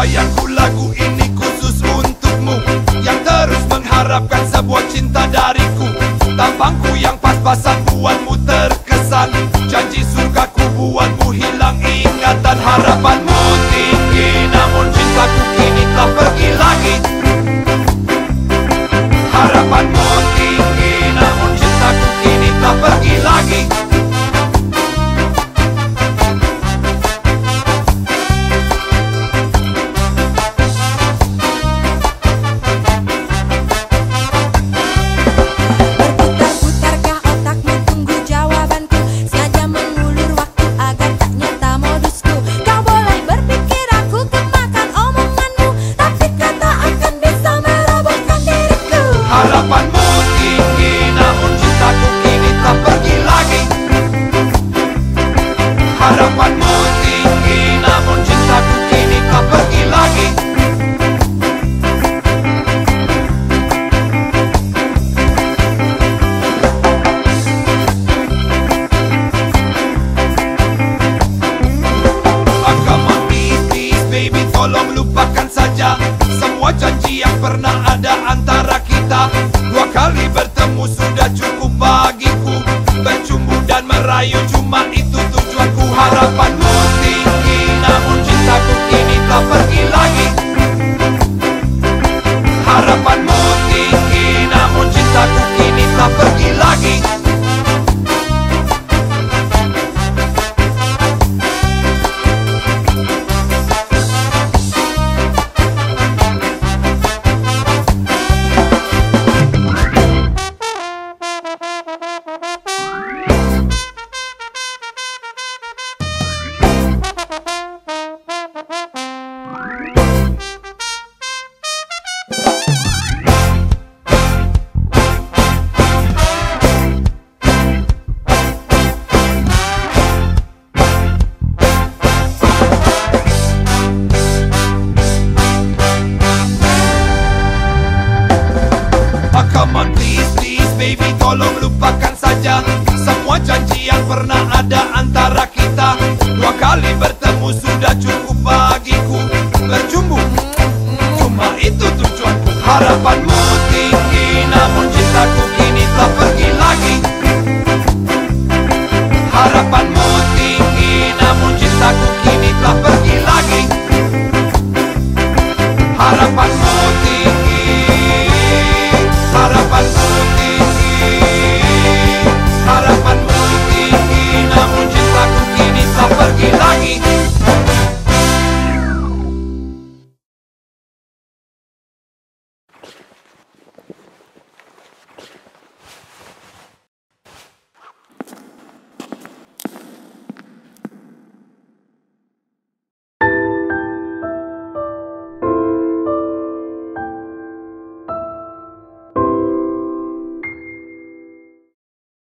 Sayangku lagu ini khusus untukmu Yang terus mengharapkan sebuah cinta dariku. Tampangku yang pas-pasan buatmu lupakan saja Semua janji yang pernah ada antara kita. Dua kali bertemu sudah cukup bagiku. Bercumbu dan merayu cuma itu tujuanku harapanmu. baby tolong lupakan saja. Semua janji yang pernah ada antara kita. Dua kali ber